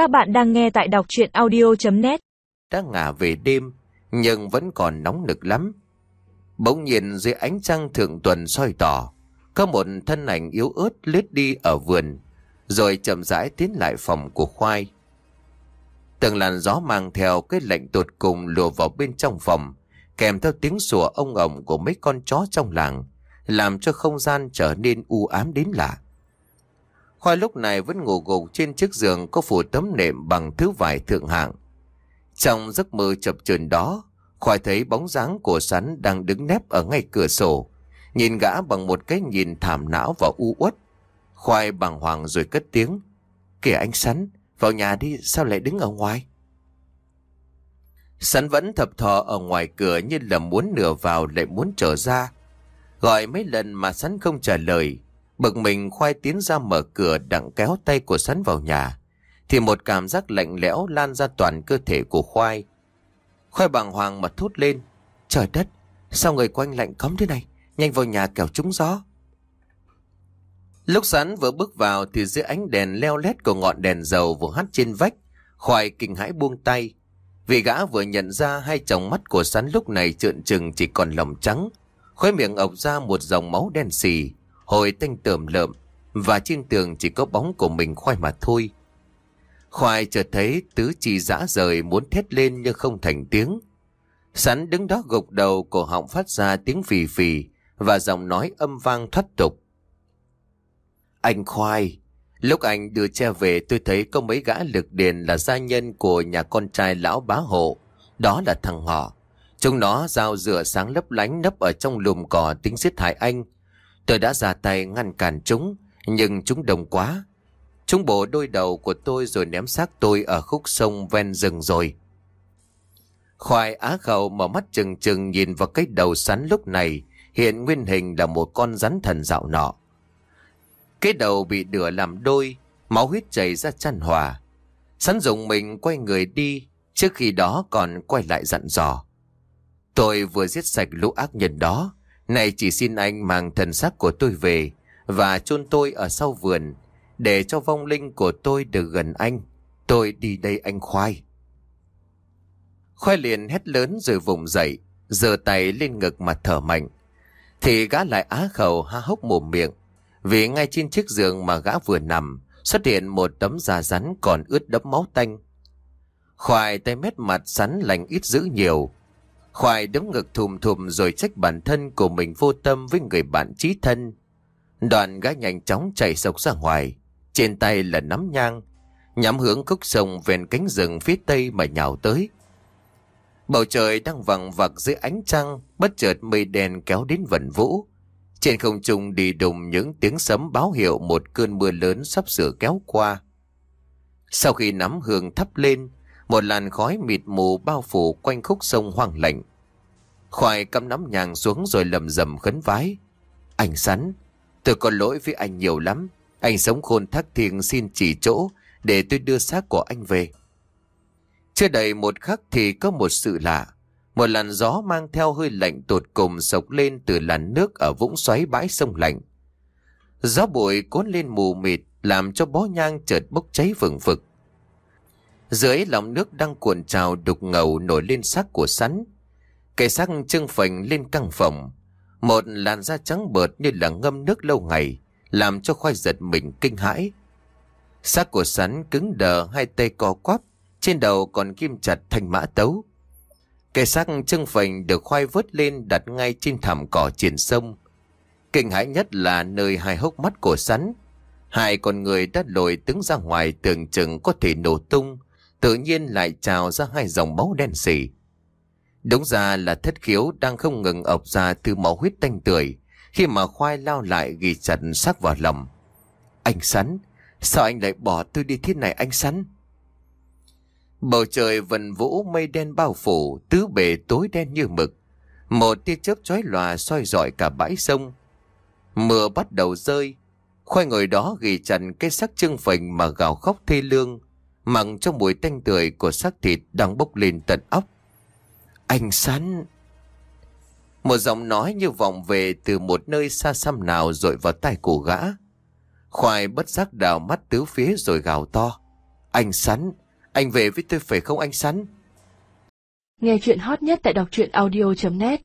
Các bạn đang nghe tại đọc chuyện audio.net Đã ngả về đêm, nhưng vẫn còn nóng nực lắm. Bỗng nhiên dưới ánh trăng thượng tuần soi tỏ, có một thân ảnh yếu ớt lướt đi ở vườn, rồi chậm rãi tiến lại phòng của khoai. Từng làn gió mang theo cái lạnh tột cùng lùa vào bên trong phòng, kèm theo tiếng sủa ông ổng của mấy con chó trong làng, làm cho không gian trở nên u ám đến lạ. Khoai lúc này vẫn ngủ gục trên chiếc giường có phủ tấm nệm bằng thứ vải thượng hạng. Trong giấc mơ chập chờn đó, Khoai thấy bóng dáng của sắn đang đứng nép ở ngay cửa sổ, nhìn gã bằng một cái nhìn thảm não và u uất. Khoai bàng hoàng rồi cất tiếng. Kìa anh sắn, vào nhà đi, sao lại đứng ở ngoài? Sắn vẫn thập thò ở ngoài cửa như là muốn nửa vào lại muốn trở ra. Gọi mấy lần mà sắn không trả lời. Bực mình khoai tiến ra mở cửa đặng kéo tay của sắn vào nhà. Thì một cảm giác lạnh lẽo lan ra toàn cơ thể của khoai. Khoai bàng hoàng mà thốt lên. Trời đất, sao người quanh lạnh cấm thế này? Nhanh vào nhà kẻo trúng gió. Lúc sắn vừa bước vào thì dưới ánh đèn leo lét của ngọn đèn dầu vừa hắt trên vách. Khoai kinh hãi buông tay. Vì gã vừa nhận ra hai tròng mắt của sắn lúc này trợn trừng chỉ còn lòng trắng. Khói miệng ọc ra một dòng máu đen xì, hồi tanh tởm lợm, và trên tường chỉ có bóng của mình khoai mà thôi. Khoai chợt thấy tứ chi dã rời muốn thét lên nhưng không thành tiếng. Sắn đứng đó gục đầu cổ họng phát ra tiếng phì phì và giọng nói âm vang thoát tục. Anh Khoai, lúc anh đưa che về tôi thấy có mấy gã lực điền là gia nhân của nhà con trai lão bá hộ. Đó là thằng họ. Chúng nó dao rửa sáng lấp lánh nấp ở trong lùm cỏ tính giết hại anh. Tôi đã ra tay ngăn cản chúng, nhưng chúng đông quá. Chúng bổ đôi đầu của tôi rồi ném xác tôi ở khúc sông ven rừng rồi. Khoai á khẩu mở mắt trừng trừng nhìn vào cái đầu sắn lúc này, hiện nguyên hình là một con rắn thần dạo nọ. Cái đầu bị đửa làm đôi, máu huyết chảy ra chăn hòa. Sắn dùng mình quay người đi, trước khi đó còn quay lại dặn dò. Tôi vừa giết sạch lũ ác nhân đó, này chỉ xin anh mang thần xác của tôi về và chôn tôi ở sau vườn, để cho vong linh của tôi được gần anh. Tôi đi đây anh khoai. Khoai liền hét lớn rồi vùng dậy, giơ tay lên ngực mà thở mạnh. Thì gã lại á khẩu ha hốc mồm miệng, vì ngay trên chiếc giường mà gã vừa nằm, xuất hiện một tấm da rắn còn ướt đẫm máu tanh. Khoai tay mét mặt sắn lành ít dữ nhiều. Khoai đấm ngực thùm thùm rồi trách bản thân của mình vô tâm với người bạn trí thân. Đoạn gã nhanh chóng chạy sộc ra ngoài, trên tay là nắm nhang, nhắm hướng khúc sông ven cánh rừng phía tây mà nhào tới. Bầu trời đang vằng vặc dưới ánh trăng, bất chợt mây đen kéo đến vần vũ. Trên không trung đi đùng những tiếng sấm báo hiệu một cơn mưa lớn sắp sửa kéo qua. Sau khi nắm hương thắp lên, một làn khói mịt mù bao phủ quanh khúc sông hoang lạnh. Khoai cắm nắm nhàng xuống rồi lầm rầm khấn vái. Anh sắn, tôi có lỗi với anh nhiều lắm. Anh sống khôn thác thiêng xin chỉ chỗ để tôi đưa xác của anh về. Chưa đầy một khắc thì có một sự lạ. Một làn gió mang theo hơi lạnh tột cùng sộc lên từ làn nước ở vũng xoáy bãi sông lạnh. Gió bụi cuốn lên mù mịt làm cho bó nhang chợt bốc cháy vừng vực. Dưới lòng nước đang cuộn trào đục ngầu nổi lên xác của sắn. Cây xác trưng phành lên căng phòng. Một làn da trắng bợt như là ngâm nước lâu ngày, làm cho khoai giật mình kinh hãi. Xác của sắn cứng đờ hai tay co quắp, trên đầu còn kim chặt thành mã tấu. Cây xác trưng phành được khoai vớt lên đặt ngay trên thảm cỏ triển sông. Kinh hãi nhất là nơi hai hốc mắt của sắn. Hai con người đã lồi đứng ra ngoài tưởng chừng có thể nổ tung, tự nhiên lại trào ra hai dòng máu đen xỉ. Đúng ra là thất khiếu đang không ngừng ọc ra từ máu huyết tanh tưởi khi mà khoai lao lại ghi chặt sắc vào lòng. Anh Sắn, sao anh lại bỏ tôi đi thế này anh Sắn? Bầu trời vần vũ mây đen bao phủ, tứ bề tối đen như mực. Một tia chớp chói lòa soi rọi cả bãi sông. Mưa bắt đầu rơi, khoai ngồi đó ghi chặt cái sắc trưng phình mà gào khóc thê lương, mặn trong mùi tanh tưởi của xác thịt đang bốc lên tận óc. Anh Sắn... Một giọng nói như vọng về từ một nơi xa xăm nào rồi vào tai cổ gã. Khoai bất giác đào mắt tứ phía rồi gào to. Anh Sắn, anh về với tôi phải không anh Sắn? Nghe chuyện hot nhất tại đọc truyện audio.net